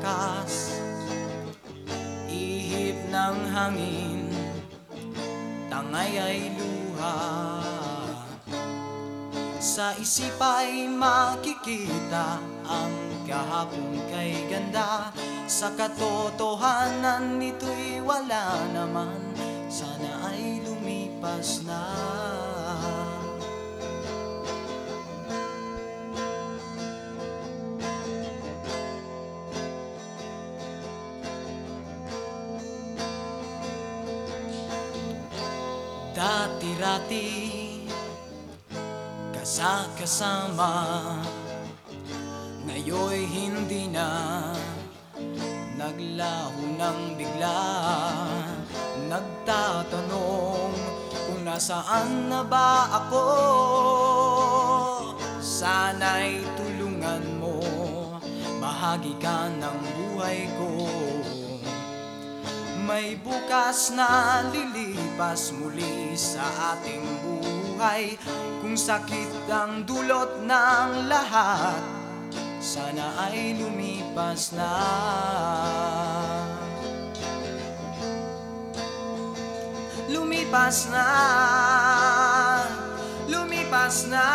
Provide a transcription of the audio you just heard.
lakas Ihip ng hangin Tangay ay luha. Sa isip ay makikita Ang kahapon kay ganda. Sa katotohanan nito'y wala naman. Sana ay lumipas na Dati-rati Kasakasama. Ngayon'y hindi na Naglaho ng bigla. Nagtatanong Kung nasaan na ba ako. Sana'y tulungan mo Bahagi ka ng buhay ko may bukas na lilipas muli sa ating buhay. Kung sakit ang dulot ng lahat Sana ay lumipas na. Lumipas na. Lumipas na